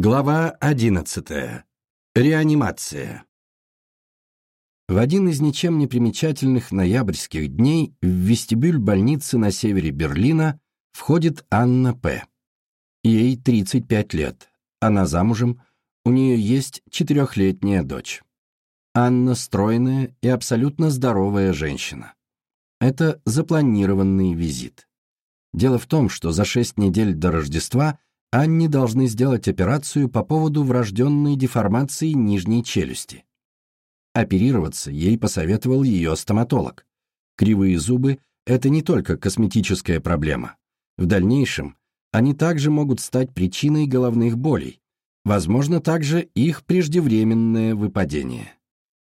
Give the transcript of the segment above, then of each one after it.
Глава 11. Реанимация. В один из ничем не примечательных ноябрьских дней в вестибюль больницы на севере Берлина входит Анна П. Ей 35 лет. Она замужем, у нее есть четырехлетняя дочь. Анна стройная и абсолютно здоровая женщина. Это запланированный визит. Дело в том, что за шесть недель до Рождества Анне должны сделать операцию по поводу врожденной деформации нижней челюсти. Оперироваться ей посоветовал ее стоматолог. Кривые зубы – это не только косметическая проблема. В дальнейшем они также могут стать причиной головных болей, возможно также их преждевременное выпадение.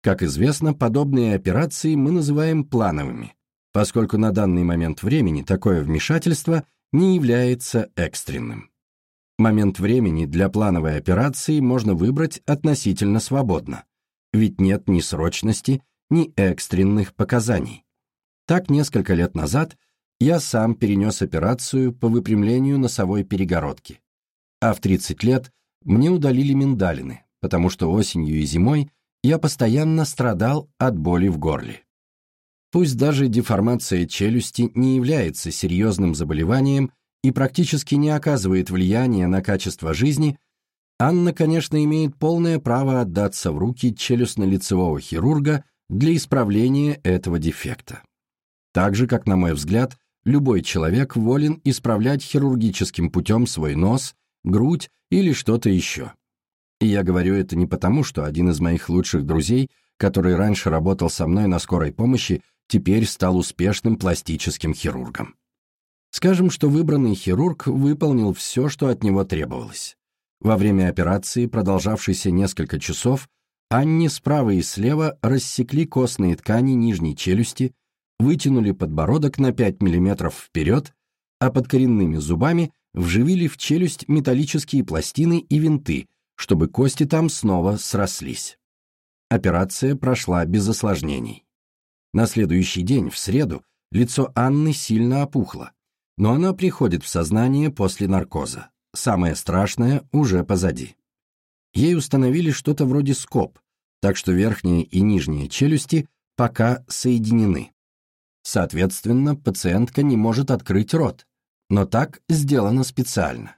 Как известно, подобные операции мы называем плановыми, поскольку на данный момент времени такое вмешательство не является экстренным. Момент времени для плановой операции можно выбрать относительно свободно, ведь нет ни срочности, ни экстренных показаний. Так, несколько лет назад я сам перенес операцию по выпрямлению носовой перегородки. А в 30 лет мне удалили миндалины, потому что осенью и зимой я постоянно страдал от боли в горле. Пусть даже деформация челюсти не является серьезным заболеванием и практически не оказывает влияния на качество жизни, Анна, конечно, имеет полное право отдаться в руки челюстно-лицевого хирурга для исправления этого дефекта. Так же, как, на мой взгляд, любой человек волен исправлять хирургическим путем свой нос, грудь или что-то еще. И я говорю это не потому, что один из моих лучших друзей, который раньше работал со мной на скорой помощи, теперь стал успешным пластическим хирургом. Скажем, что выбранный хирург выполнил все, что от него требовалось. Во время операции, продолжавшейся несколько часов, Анне справа и слева рассекли костные ткани нижней челюсти, вытянули подбородок на 5 мм вперед, а под коренными зубами вживили в челюсть металлические пластины и винты, чтобы кости там снова срослись. Операция прошла без осложнений. На следующий день, в среду, лицо Анны сильно опухло, но она приходит в сознание после наркоза. Самое страшное уже позади. Ей установили что-то вроде скоб, так что верхние и нижние челюсти пока соединены. Соответственно, пациентка не может открыть рот, но так сделано специально.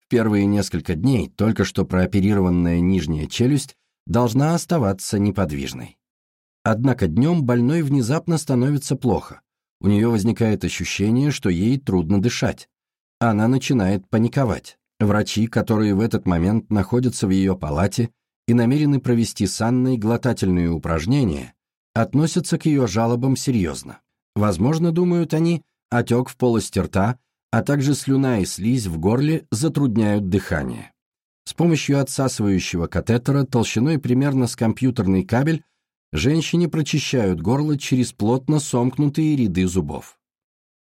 В первые несколько дней только что прооперированная нижняя челюсть должна оставаться неподвижной. Однако днем больной внезапно становится плохо, у нее возникает ощущение, что ей трудно дышать. Она начинает паниковать. Врачи, которые в этот момент находятся в ее палате и намерены провести с Анной глотательные упражнения, относятся к ее жалобам серьезно. Возможно, думают они, отек в полости рта, а также слюна и слизь в горле затрудняют дыхание. С помощью отсасывающего катетера толщиной примерно с компьютерный кабель женщине прочищают горло через плотно сомкнутые ряды зубов.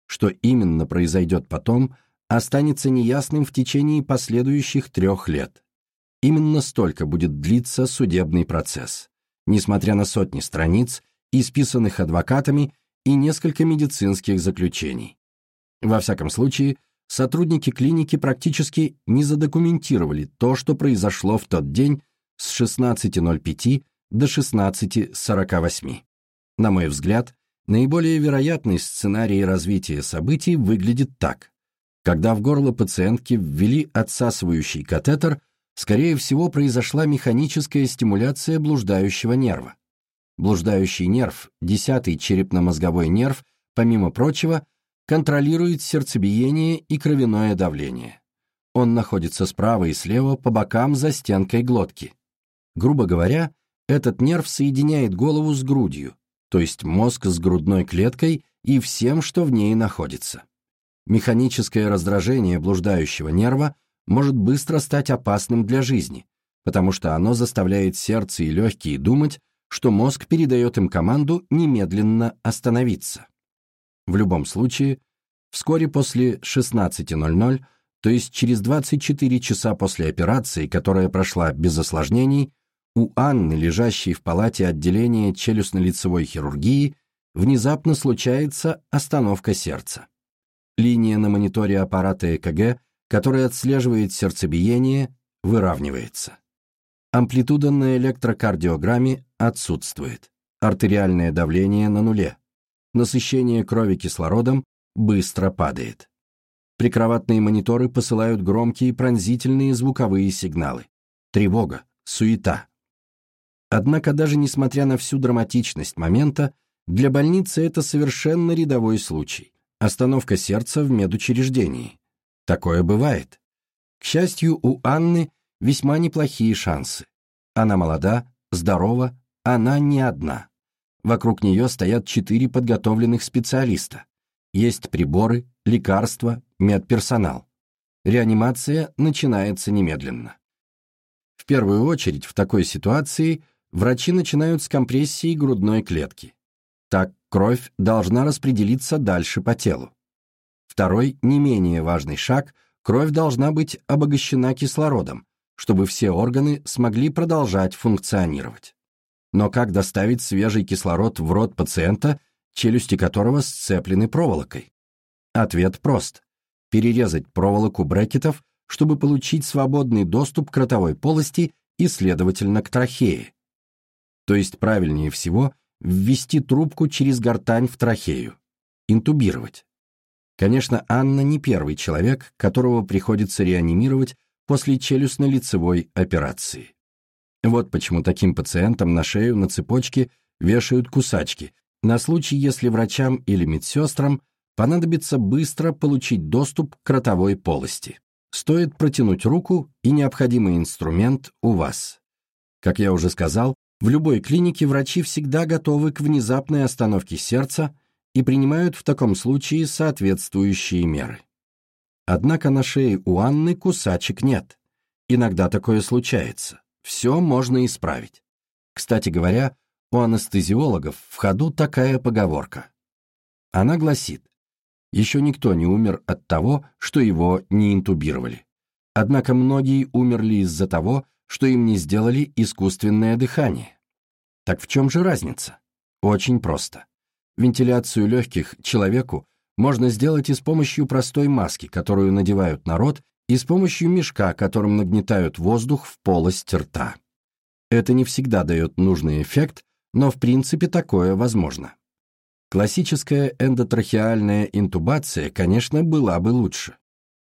Что именно произойдет потом, останется неясным в течение последующих трех лет. Именно столько будет длиться судебный процесс, несмотря на сотни страниц, исписанных адвокатами и несколько медицинских заключений. Во всяком случае, сотрудники клиники практически не задокументировали то, что произошло в тот день с 16.05 до 16.48. На мой взгляд, наиболее вероятный сценарий развития событий выглядит так. Когда в горло пациентки ввели отсасывающий катетер, скорее всего произошла механическая стимуляция блуждающего нерва. Блуждающий нерв, десятый черепно-мозговой нерв, помимо прочего, контролирует сердцебиение и кровяное давление. Он находится справа и слева по бокам за стенкой глотки. Грубо говоря, этот нерв соединяет голову с грудью, то есть мозг с грудной клеткой и всем, что в ней находится. Механическое раздражение блуждающего нерва может быстро стать опасным для жизни, потому что оно заставляет сердце и легкие думать, что мозг передает им команду немедленно остановиться. В любом случае, вскоре после 16.00, то есть через 24 часа после операции, которая прошла без осложнений, у Анны, лежащей в палате отделения челюстно-лицевой хирургии, внезапно случается остановка сердца. Линия на мониторе аппарата ЭКГ, которая отслеживает сердцебиение, выравнивается. Амплитуда на электрокардиограмме отсутствует. Артериальное давление на нуле. Насыщение крови кислородом быстро падает. Прикроватные мониторы посылают громкие пронзительные звуковые сигналы. Тревога, суета. Однако даже несмотря на всю драматичность момента, для больницы это совершенно рядовой случай. Остановка сердца в медучреждении. Такое бывает. К счастью, у Анны весьма неплохие шансы. Она молода, здорова, она не одна. Вокруг нее стоят четыре подготовленных специалиста. Есть приборы, лекарства, медперсонал. Реанимация начинается немедленно. В первую очередь в такой ситуации врачи начинают с компрессии грудной клетки. Так кровь должна распределиться дальше по телу. Второй, не менее важный шаг – кровь должна быть обогащена кислородом, чтобы все органы смогли продолжать функционировать. Но как доставить свежий кислород в рот пациента, челюсти которого сцеплены проволокой? Ответ прост. Перерезать проволоку брекетов, чтобы получить свободный доступ к ротовой полости и, следовательно, к трахее. То есть правильнее всего ввести трубку через гортань в трахею. Интубировать. Конечно, Анна не первый человек, которого приходится реанимировать после челюстно-лицевой операции. Вот почему таким пациентам на шею на цепочке вешают кусачки, на случай, если врачам или медсестрам понадобится быстро получить доступ к ротовой полости. Стоит протянуть руку, и необходимый инструмент у вас. Как я уже сказал, в любой клинике врачи всегда готовы к внезапной остановке сердца и принимают в таком случае соответствующие меры. Однако на шее у Анны кусачек нет. Иногда такое случается. Все можно исправить. Кстати говоря, у анестезиологов в ходу такая поговорка. Она гласит, еще никто не умер от того, что его не интубировали. Однако многие умерли из-за того, что им не сделали искусственное дыхание. Так в чем же разница? Очень просто. Вентиляцию легких человеку можно сделать и с помощью простой маски, которую надевают на рот, и с помощью мешка, которым нагнетают воздух в полость рта. Это не всегда дает нужный эффект, но в принципе такое возможно. Классическая эндотрахеальная интубация, конечно, была бы лучше.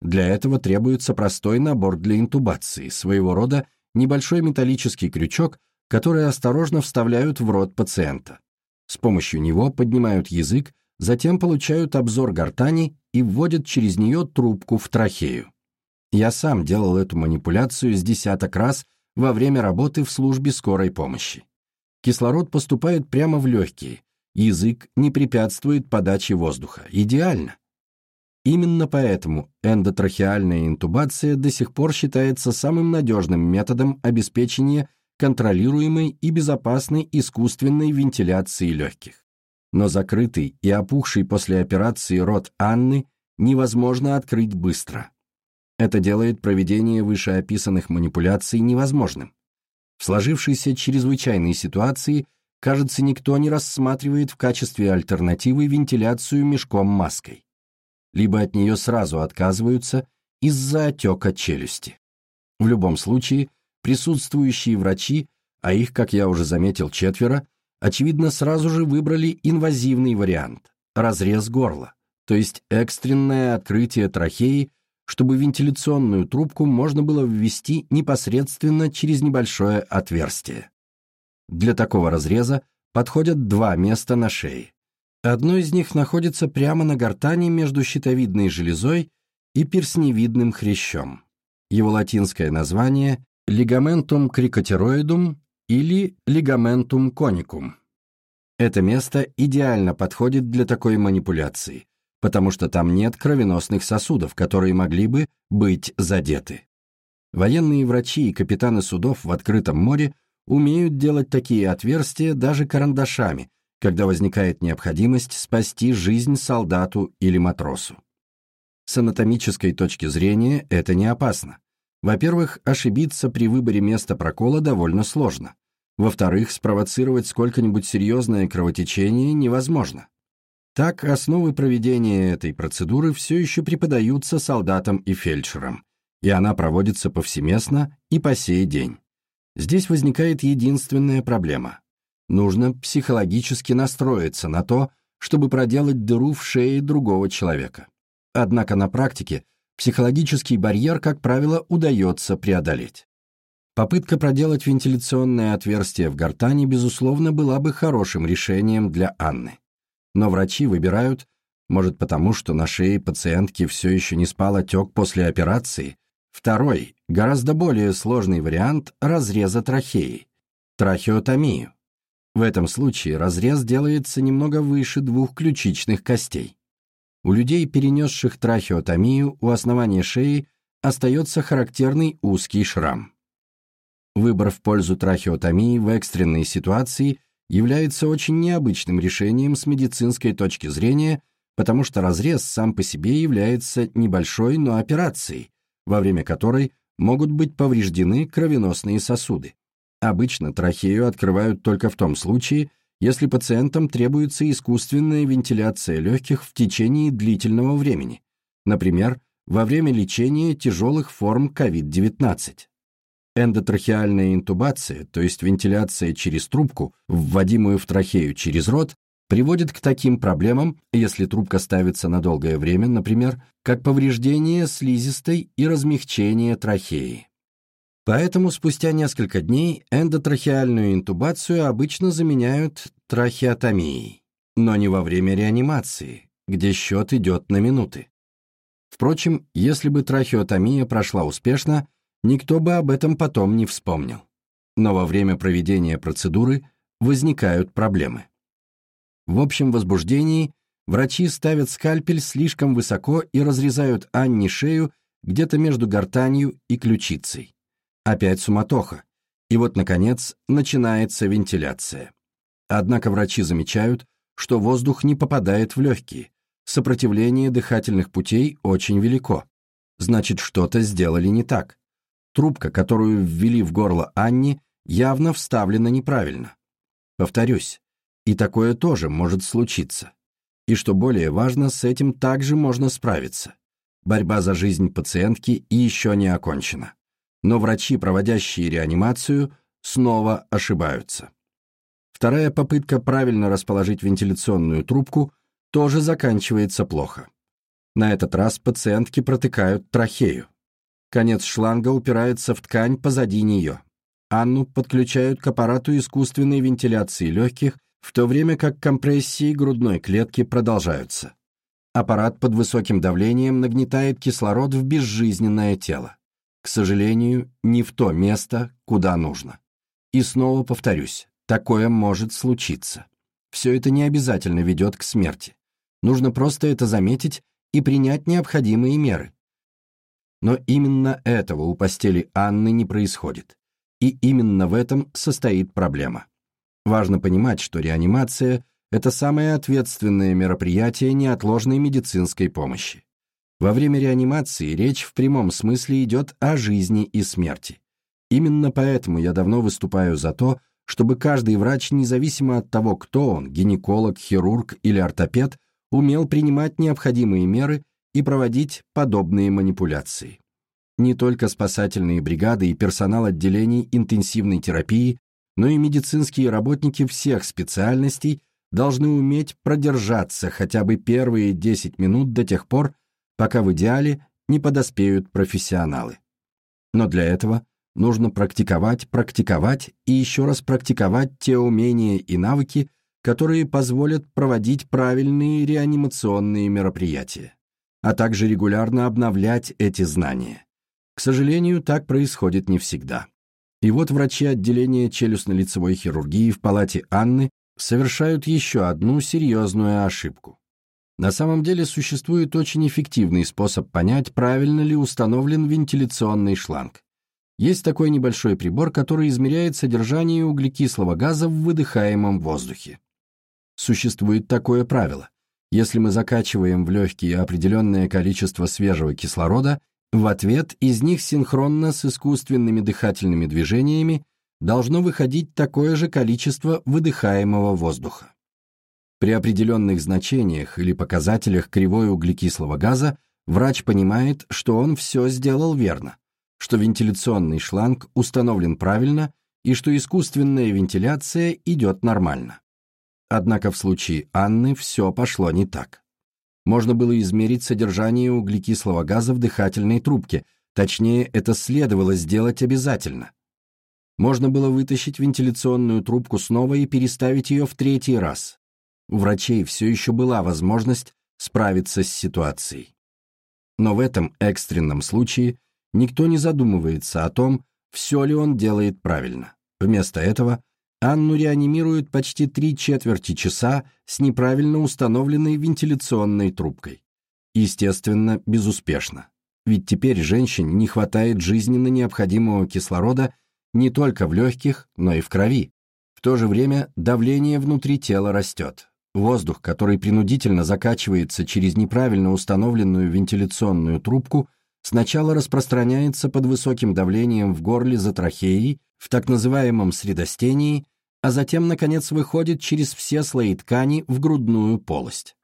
Для этого требуется простой набор для интубации, своего рода небольшой металлический крючок, который осторожно вставляют в рот пациента. С помощью него поднимают язык, затем получают обзор гортани и вводят через нее трубку в трахею. Я сам делал эту манипуляцию с десяток раз во время работы в службе скорой помощи. Кислород поступает прямо в легкие, язык не препятствует подаче воздуха. Идеально. Именно поэтому эндотрахеальная интубация до сих пор считается самым надежным методом обеспечения контролируемой и безопасной искусственной вентиляции легких. Но закрытый и опухший после операции рот Анны невозможно открыть быстро. Это делает проведение вышеописанных манипуляций невозможным. В сложившейся чрезвычайной ситуации – кажется, никто не рассматривает в качестве альтернативы вентиляцию мешком-маской. Либо от нее сразу отказываются из-за отека челюсти. В любом случае, присутствующие врачи, а их, как я уже заметил, четверо, очевидно, сразу же выбрали инвазивный вариант – разрез горла, то есть экстренное открытие трахеи, чтобы вентиляционную трубку можно было ввести непосредственно через небольшое отверстие. Для такого разреза подходят два места на шее. Одно из них находится прямо на гортани между щитовидной железой и персневидным хрящом. Его латинское название – лигаментум крикотероидум или лигаментум коникум. Это место идеально подходит для такой манипуляции, потому что там нет кровеносных сосудов, которые могли бы быть задеты. Военные врачи и капитаны судов в открытом море умеют делать такие отверстия даже карандашами, когда возникает необходимость спасти жизнь солдату или матросу. С анатомической точки зрения это не опасно. Во-первых, ошибиться при выборе места прокола довольно сложно. Во-вторых, спровоцировать сколько-нибудь серьезное кровотечение невозможно. Так, основы проведения этой процедуры все еще преподаются солдатам и фельдшерам. и она проводится повсеместно и по сей день. Здесь возникает единственная проблема. Нужно психологически настроиться на то, чтобы проделать дыру в шее другого человека. Однако на практике психологический барьер, как правило, удается преодолеть. Попытка проделать вентиляционное отверстие в гортани, безусловно, была бы хорошим решением для Анны. Но врачи выбирают, может потому, что на шее пациентки все еще не спал отек после операции, второй, гораздо более сложный вариант разреза трахеи – трахеотомию. В этом случае разрез делается немного выше двух ключичных костей. У людей, перенесших трахеотомию, у основания шеи остается характерный узкий шрам. Выбор в пользу трахеотомии в экстренной ситуации является очень необычным решением с медицинской точки зрения, потому что разрез сам по себе является небольшой, но операцией, во время которой могут быть повреждены кровеносные сосуды. Обычно трахею открывают только в том случае, если пациентам требуется искусственная вентиляция легких в течение длительного времени, например, во время лечения тяжелых форм COVID-19. Эндотрахеальная интубация, то есть вентиляция через трубку, вводимую в трахею через рот, приводит к таким проблемам, если трубка ставится на долгое время, например, как повреждение слизистой и размягчение трахеи. Поэтому спустя несколько дней эндотрахеальную интубацию обычно заменяют трахеотомией, но не во время реанимации, где счет идет на минуты. Впрочем, если бы трахеотомия прошла успешно, никто бы об этом потом не вспомнил. Но во время проведения процедуры возникают проблемы. В общем возбуждении врачи ставят скальпель слишком высоко и разрезают Анне шею где-то между гортанью и ключицей. Опять суматоха. И вот, наконец, начинается вентиляция. Однако врачи замечают, что воздух не попадает в легкие. Сопротивление дыхательных путей очень велико. Значит, что-то сделали не так. Трубка, которую ввели в горло Анни, явно вставлена неправильно. Повторюсь, и такое тоже может случиться. И что более важно, с этим также можно справиться. Борьба за жизнь пациентки еще не окончена. Но врачи, проводящие реанимацию, снова ошибаются. Вторая попытка правильно расположить вентиляционную трубку тоже заканчивается плохо. На этот раз пациентки протыкают трахею. Конец шланга упирается в ткань позади нее. Анну подключают к аппарату искусственной вентиляции легких, в то время как компрессии грудной клетки продолжаются. Аппарат под высоким давлением нагнетает кислород в безжизненное тело. К сожалению, не в то место, куда нужно. И снова повторюсь, такое может случиться. Все это не обязательно ведет к смерти. Нужно просто это заметить и принять необходимые меры. Но именно этого у постели Анны не происходит. И именно в этом состоит проблема. Важно понимать, что реанимация – это самое ответственное мероприятие неотложной медицинской помощи. Во время реанимации речь в прямом смысле идет о жизни и смерти. Именно поэтому я давно выступаю за то, чтобы каждый врач, независимо от того, кто он, гинеколог, хирург или ортопед, умел принимать необходимые меры и проводить подобные манипуляции. Не только спасательные бригады и персонал отделений интенсивной терапии, но и медицинские работники всех специальностей должны уметь продержаться хотя бы первые 10 минут до тех пор, пока в идеале не подоспеют профессионалы. Но для этого нужно практиковать, практиковать и еще раз практиковать те умения и навыки, которые позволят проводить правильные реанимационные мероприятия а также регулярно обновлять эти знания. К сожалению, так происходит не всегда. И вот врачи отделения челюстно-лицевой хирургии в палате Анны совершают еще одну серьезную ошибку. На самом деле существует очень эффективный способ понять, правильно ли установлен вентиляционный шланг. Есть такой небольшой прибор, который измеряет содержание углекислого газа в выдыхаемом воздухе. Существует такое правило. Если мы закачиваем в легкие определенное количество свежего кислорода, в ответ из них синхронно с искусственными дыхательными движениями должно выходить такое же количество выдыхаемого воздуха. При определенных значениях или показателях кривой углекислого газа врач понимает, что он все сделал верно, что вентиляционный шланг установлен правильно и что искусственная вентиляция идет нормально. Однако в случае Анны все пошло не так. Можно было измерить содержание углекислого газа в дыхательной трубке, точнее, это следовало сделать обязательно. Можно было вытащить вентиляционную трубку снова и переставить ее в третий раз. У врачей все еще была возможность справиться с ситуацией. Но в этом экстренном случае никто не задумывается о том, все ли он делает правильно. Вместо этого Анну реанимируют почти три четверти часа с неправильно установленной вентиляционной трубкой. Естественно, безуспешно. Ведь теперь женщине не хватает жизненно необходимого кислорода не только в легких, но и в крови. В то же время давление внутри тела растет. Воздух, который принудительно закачивается через неправильно установленную вентиляционную трубку, сначала распространяется под высоким давлением в горле за трахеей, в так называемом средостении, а затем, наконец, выходит через все слои ткани в грудную полость.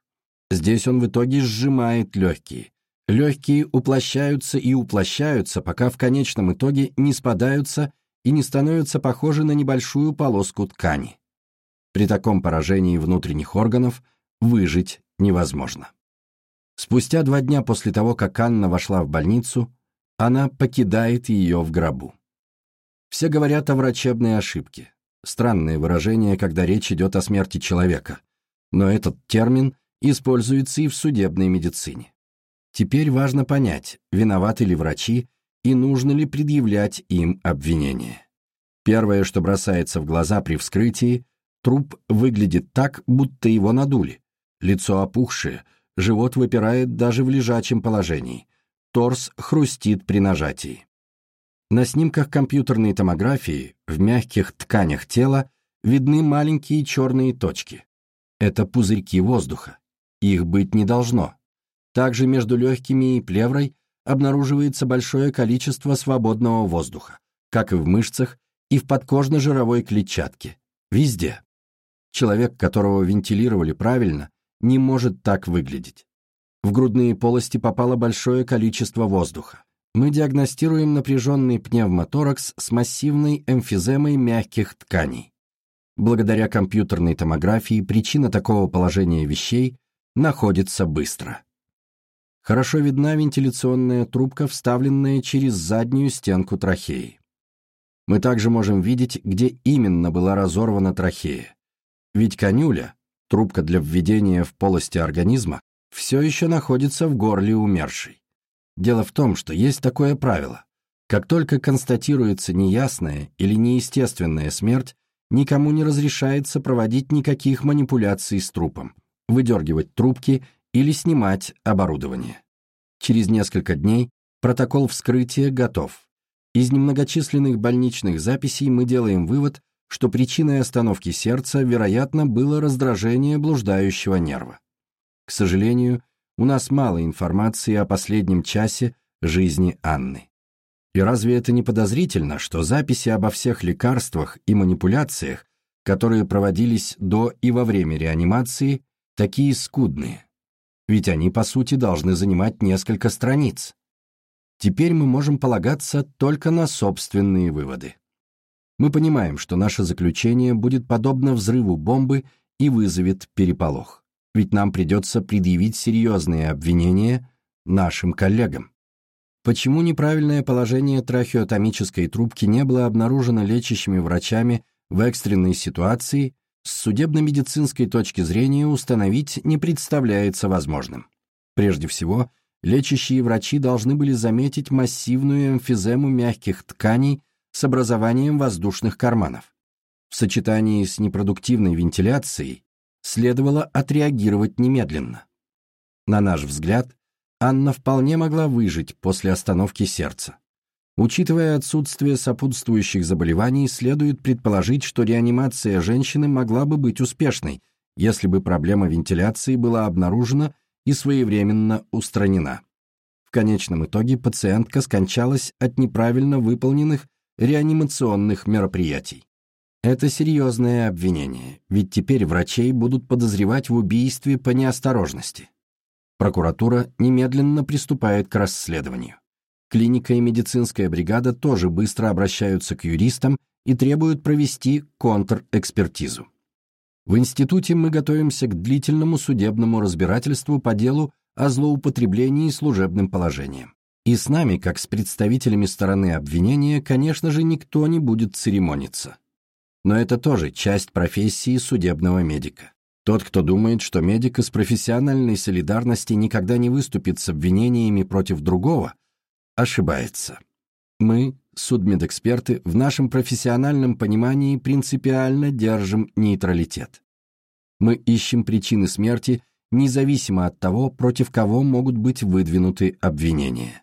Здесь он в итоге сжимает легкие. Легкие уплощаются и уплощаются, пока в конечном итоге не спадаются и не становятся похожи на небольшую полоску ткани. При таком поражении внутренних органов выжить невозможно. Спустя два дня после того, как Анна вошла в больницу, она покидает ее в гробу. Все говорят о врачебной ошибке. Странное выражение, когда речь идет о смерти человека. Но этот термин используется и в судебной медицине. Теперь важно понять, виноваты ли врачи и нужно ли предъявлять им обвинение. Первое, что бросается в глаза при вскрытии, труп выглядит так, будто его надули. Лицо опухшее, живот выпирает даже в лежачем положении, торс хрустит при нажатии. На снимках компьютерной томографии в мягких тканях тела видны маленькие черные точки. Это пузырьки воздуха. Их быть не должно. Также между легкими и плеврой обнаруживается большое количество свободного воздуха, как и в мышцах и в подкожно-жировой клетчатке. Везде. Человек, которого вентилировали правильно, не может так выглядеть. В грудные полости попало большое количество воздуха. Мы диагностируем напряженный пневмоторакс с массивной эмфиземой мягких тканей. Благодаря компьютерной томографии причина такого положения вещей находится быстро. Хорошо видна вентиляционная трубка, вставленная через заднюю стенку трахеи. Мы также можем видеть, где именно была разорвана трахея. Ведь конюля, трубка для введения в полости организма, все еще находится в горле умершей. Дело в том, что есть такое правило. Как только констатируется неясная или неестественная смерть, никому не разрешается проводить никаких манипуляций с трупом, выдергивать трубки или снимать оборудование. Через несколько дней протокол вскрытия готов. Из немногочисленных больничных записей мы делаем вывод, что причиной остановки сердца, вероятно, было раздражение блуждающего нерва. К сожалению, у нас мало информации о последнем часе жизни Анны. И разве это не подозрительно, что записи обо всех лекарствах и манипуляциях, которые проводились до и во время реанимации, такие скудные? ведь они, по сути, должны занимать несколько страниц. Теперь мы можем полагаться только на собственные выводы. Мы понимаем, что наше заключение будет подобно взрыву бомбы и вызовет переполох, ведь нам придется предъявить серьезные обвинения нашим коллегам. Почему неправильное положение трахеотомической трубки не было обнаружено лечащими врачами в экстренной ситуации с судебно-медицинской точки зрения установить не представляется возможным. Прежде всего, лечащие врачи должны были заметить массивную эмфизему мягких тканей с образованием воздушных карманов. В сочетании с непродуктивной вентиляцией следовало отреагировать немедленно. На наш взгляд, Анна вполне могла выжить после остановки сердца. Учитывая отсутствие сопутствующих заболеваний, следует предположить, что реанимация женщины могла бы быть успешной, если бы проблема вентиляции была обнаружена и своевременно устранена. В конечном итоге пациентка скончалась от неправильно выполненных реанимационных мероприятий. Это серьезное обвинение, ведь теперь врачей будут подозревать в убийстве по неосторожности. Прокуратура немедленно приступает к расследованию. Клиника и медицинская бригада тоже быстро обращаются к юристам и требуют провести контрэкспертизу. В институте мы готовимся к длительному судебному разбирательству по делу о злоупотреблении служебным положением. И с нами, как с представителями стороны обвинения, конечно же, никто не будет церемониться. Но это тоже часть профессии судебного медика. Тот, кто думает, что медик из профессиональной солидарности никогда не выступит с обвинениями против другого, ошибается. Мы, судмедэксперты, в нашем профессиональном понимании принципиально держим нейтралитет. Мы ищем причины смерти независимо от того, против кого могут быть выдвинуты обвинения.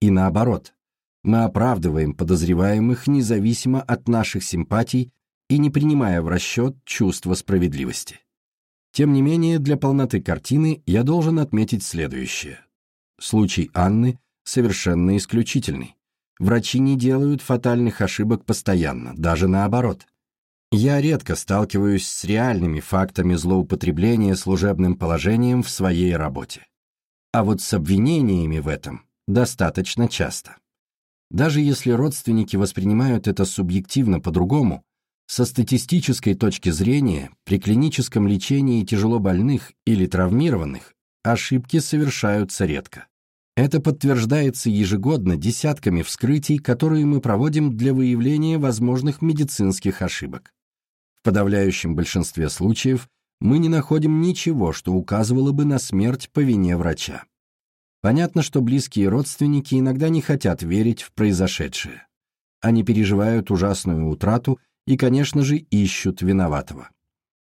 И наоборот, мы оправдываем подозреваемых независимо от наших симпатий и не принимая в расчет чувства справедливости. Тем не менее, для полноты картины я должен отметить следующее. Случай Анны совершенно исключительный. Врачи не делают фатальных ошибок постоянно, даже наоборот. Я редко сталкиваюсь с реальными фактами злоупотребления служебным положением в своей работе. А вот с обвинениями в этом достаточно часто. Даже если родственники воспринимают это субъективно по-другому, со статистической точки зрения при клиническом лечении тяжелобольных или травмированных ошибки совершаются редко. Это подтверждается ежегодно десятками вскрытий, которые мы проводим для выявления возможных медицинских ошибок. В подавляющем большинстве случаев мы не находим ничего, что указывало бы на смерть по вине врача. Понятно, что близкие родственники иногда не хотят верить в произошедшее. Они переживают ужасную утрату и, конечно же, ищут виноватого.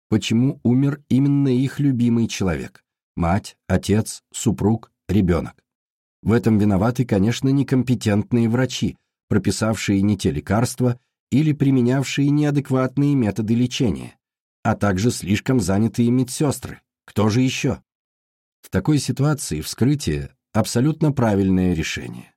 Почему умер именно их любимый человек? Мать, отец, супруг, ребенок. В этом виноваты, конечно, некомпетентные врачи, прописавшие не те лекарства или применявшие неадекватные методы лечения, а также слишком занятые медсестры. Кто же еще? В такой ситуации вскрытие – абсолютно правильное решение.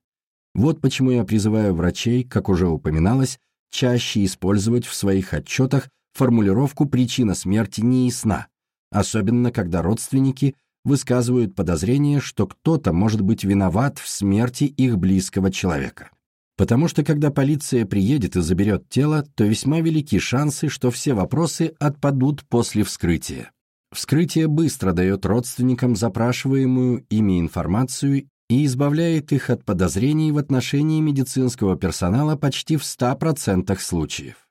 Вот почему я призываю врачей, как уже упоминалось, чаще использовать в своих отчетах формулировку «причина смерти не ясна», особенно когда родственники высказывают подозрение, что кто-то может быть виноват в смерти их близкого человека. Потому что когда полиция приедет и заберет тело, то весьма велики шансы, что все вопросы отпадут после вскрытия. Вскрытие быстро дает родственникам запрашиваемую ими информацию и избавляет их от подозрений в отношении медицинского персонала почти в 100% случаев.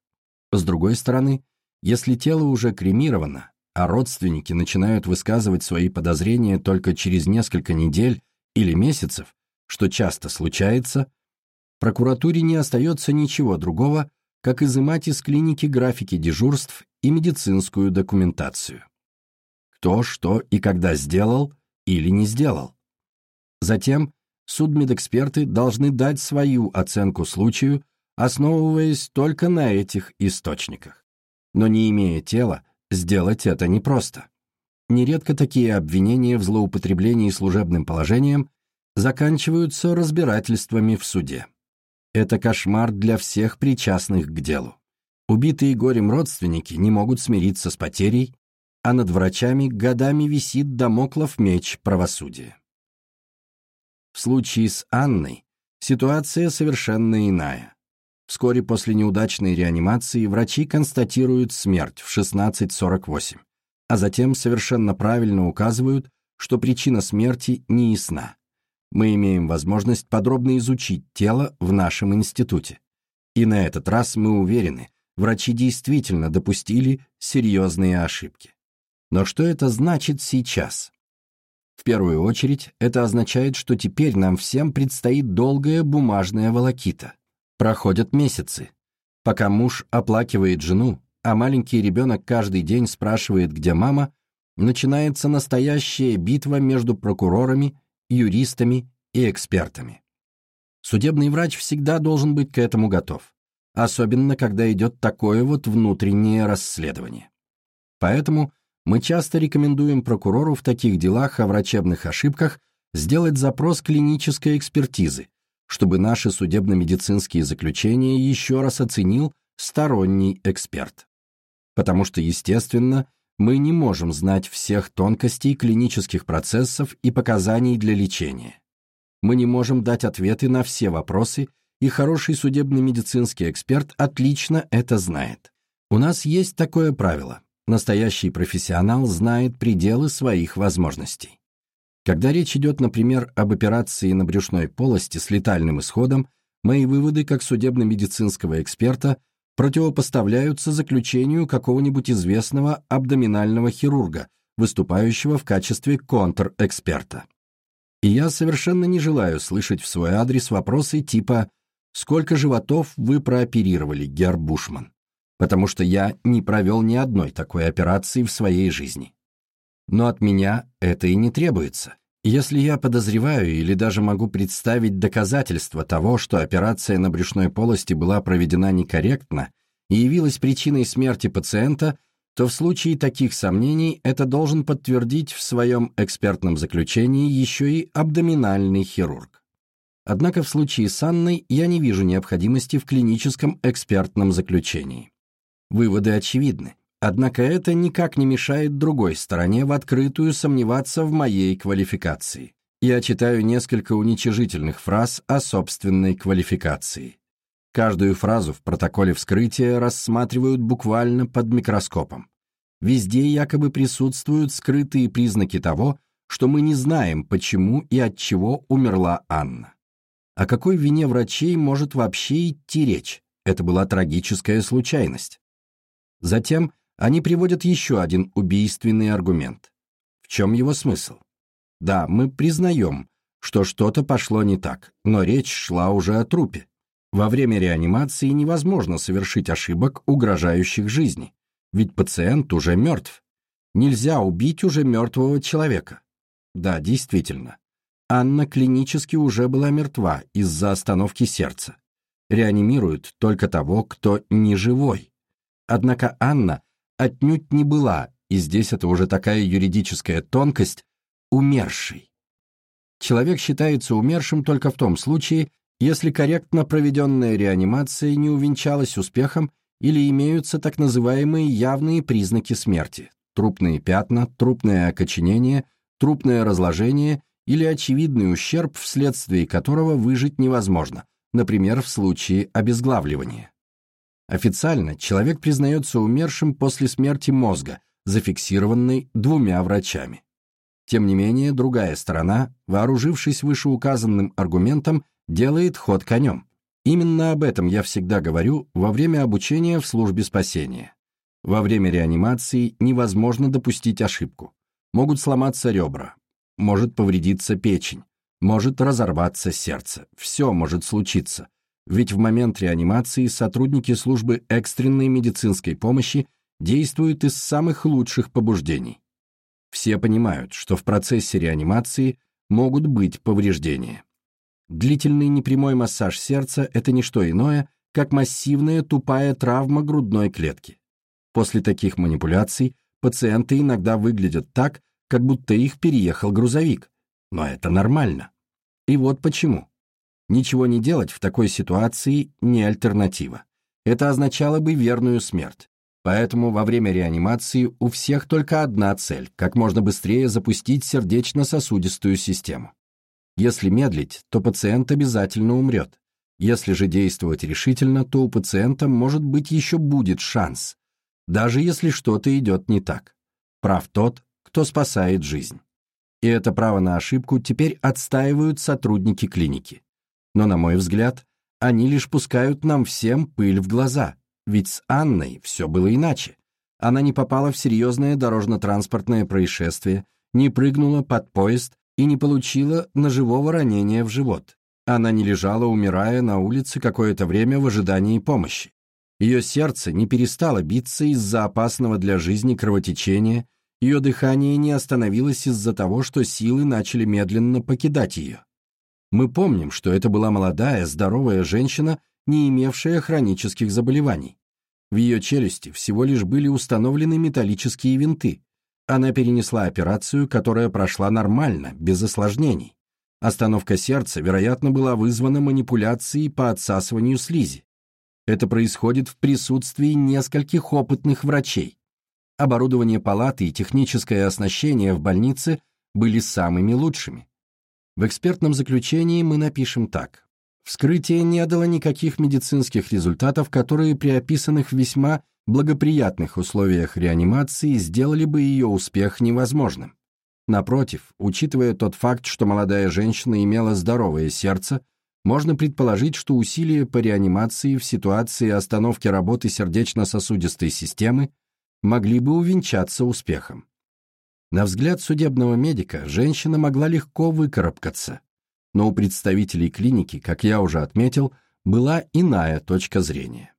С другой стороны, если тело уже кремировано, а родственники начинают высказывать свои подозрения только через несколько недель или месяцев, что часто случается, прокуратуре не остается ничего другого, как изымать из клиники графики дежурств и медицинскую документацию. Кто, что и когда сделал или не сделал. Затем судмедэксперты должны дать свою оценку случаю, основываясь только на этих источниках. Но не имея тела, Сделать это непросто. Нередко такие обвинения в злоупотреблении служебным положением заканчиваются разбирательствами в суде. Это кошмар для всех причастных к делу. Убитые горем родственники не могут смириться с потерей, а над врачами годами висит домоклов меч правосудия. В случае с Анной ситуация совершенно иная. Вскоре после неудачной реанимации врачи констатируют смерть в 16.48, а затем совершенно правильно указывают, что причина смерти не ясна. Мы имеем возможность подробно изучить тело в нашем институте. И на этот раз мы уверены, врачи действительно допустили серьезные ошибки. Но что это значит сейчас? В первую очередь, это означает, что теперь нам всем предстоит долгая бумажная волокита. Проходят месяцы. Пока муж оплакивает жену, а маленький ребенок каждый день спрашивает, где мама, начинается настоящая битва между прокурорами, юристами и экспертами. Судебный врач всегда должен быть к этому готов, особенно когда идет такое вот внутреннее расследование. Поэтому мы часто рекомендуем прокурору в таких делах о врачебных ошибках сделать запрос клинической экспертизы, чтобы наши судебно-медицинские заключения еще раз оценил сторонний эксперт. Потому что, естественно, Мы не можем знать всех тонкостей клинических процессов и показаний для лечения. Мы не можем дать ответы на все вопросы, и хороший судебный медицинский эксперт отлично это знает. У нас есть такое правило. Настоящий профессионал знает пределы своих возможностей. Когда речь идет, например, об операции на брюшной полости с летальным исходом, мои выводы как судебно-медицинского эксперта противопоставляются заключению какого-нибудь известного абдоминального хирурга, выступающего в качестве контр-эксперта. И я совершенно не желаю слышать в свой адрес вопросы типа «Сколько животов вы прооперировали, Гер Бушман?» Потому что я не провел ни одной такой операции в своей жизни. Но от меня это и не требуется. Если я подозреваю или даже могу представить доказательства того, что операция на брюшной полости была проведена некорректно и явилась причиной смерти пациента, то в случае таких сомнений это должен подтвердить в своем экспертном заключении еще и абдоминальный хирург. Однако в случае с Анной я не вижу необходимости в клиническом экспертном заключении. Выводы очевидны. Однако это никак не мешает другой стороне в открытую сомневаться в моей квалификации. Я читаю несколько уничижительных фраз о собственной квалификации. Каждую фразу в протоколе вскрытия рассматривают буквально под микроскопом. Везде якобы присутствуют скрытые признаки того, что мы не знаем, почему и от чего умерла Анна. О какой вине врачей может вообще идти речь? Это была трагическая случайность. Затем они приводят еще один убийственный аргумент. В чем его смысл? Да, мы признаем, что что-то пошло не так, но речь шла уже о трупе. Во время реанимации невозможно совершить ошибок, угрожающих жизни, ведь пациент уже мертв. Нельзя убить уже мертвого человека. Да, действительно. Анна клинически уже была мертва из-за остановки сердца. Реанимируют только того, кто не живой. Однако Анна отнюдь не была, и здесь это уже такая юридическая тонкость, умершей. Человек считается умершим только в том случае, если корректно проведенная реанимация не увенчалась успехом или имеются так называемые явные признаки смерти – трупные пятна, трупное окоченение, трупное разложение или очевидный ущерб, вследствие которого выжить невозможно, например, в случае обезглавливания. Официально человек признается умершим после смерти мозга, зафиксированной двумя врачами. Тем не менее, другая сторона, вооружившись вышеуказанным аргументом, делает ход конем. Именно об этом я всегда говорю во время обучения в службе спасения. Во время реанимации невозможно допустить ошибку. Могут сломаться ребра, может повредиться печень, может разорваться сердце. Все может случиться, ведь в момент реанимации сотрудники службы экстренной медицинской помощи действуют из самых лучших побуждений. Все понимают, что в процессе реанимации могут быть повреждения. Длительный непрямой массаж сердца – это не что иное, как массивная тупая травма грудной клетки. После таких манипуляций пациенты иногда выглядят так, как будто их переехал грузовик. Но это нормально. И вот почему. Ничего не делать в такой ситуации не альтернатива. Это означало бы верную смерть. Поэтому во время реанимации у всех только одна цель – как можно быстрее запустить сердечно-сосудистую систему. Если медлить, то пациент обязательно умрет. Если же действовать решительно, то у пациента, может быть, еще будет шанс, даже если что-то идет не так. Прав тот, кто спасает жизнь. И это право на ошибку теперь отстаивают сотрудники клиники. Но, на мой взгляд, они лишь пускают нам всем пыль в глаза, ведь с Анной все было иначе. Она не попала в серьезное дорожно-транспортное происшествие, не прыгнула под поезд и не получила ножевого ранения в живот. Она не лежала, умирая на улице какое-то время в ожидании помощи. Ее сердце не перестало биться из-за опасного для жизни кровотечения, ее дыхание не остановилось из-за того, что силы начали медленно покидать ее. Мы помним, что это была молодая, здоровая женщина, не имевшая хронических заболеваний. В ее челюсти всего лишь были установлены металлические винты. Она перенесла операцию, которая прошла нормально, без осложнений. Остановка сердца, вероятно, была вызвана манипуляцией по отсасыванию слизи. Это происходит в присутствии нескольких опытных врачей. оборудование палаты и техническое оснащение в больнице были самыми лучшими. В экспертном заключении мы напишем так. Вскрытие не дало никаких медицинских результатов, которые при описанных весьма благоприятных условиях реанимации сделали бы ее успех невозможным. Напротив, учитывая тот факт, что молодая женщина имела здоровое сердце, можно предположить, что усилия по реанимации в ситуации остановки работы сердечно-сосудистой системы могли бы увенчаться успехом. На взгляд судебного медика женщина могла легко выкарабкаться, но у представителей клиники, как я уже отметил, была иная точка зрения.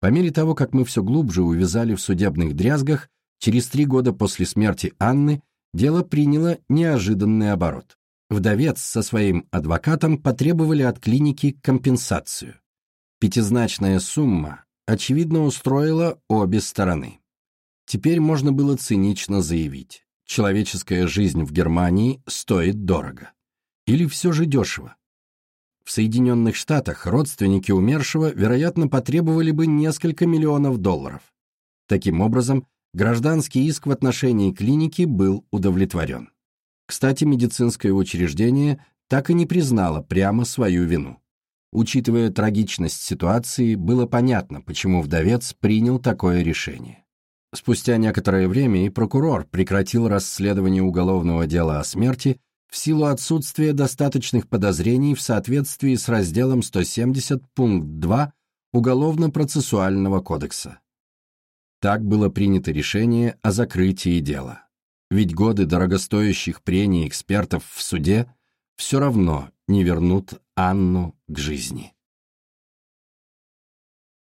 По мере того, как мы все глубже увязали в судебных дрязгах, через три года после смерти Анны дело приняло неожиданный оборот. Вдовец со своим адвокатом потребовали от клиники компенсацию. Пятизначная сумма, очевидно, устроила обе стороны. Теперь можно было цинично заявить, человеческая жизнь в Германии стоит дорого. Или все же дешево. В Соединенных Штатах родственники умершего, вероятно, потребовали бы несколько миллионов долларов. Таким образом, гражданский иск в отношении клиники был удовлетворен. Кстати, медицинское учреждение так и не признало прямо свою вину. Учитывая трагичность ситуации, было понятно, почему вдовец принял такое решение. Спустя некоторое время и прокурор прекратил расследование уголовного дела о смерти в силу отсутствия достаточных подозрений в соответствии с разделом 170 пункт 2 Уголовно-процессуального кодекса. Так было принято решение о закрытии дела. Ведь годы дорогостоящих прений экспертов в суде все равно не вернут Анну к жизни.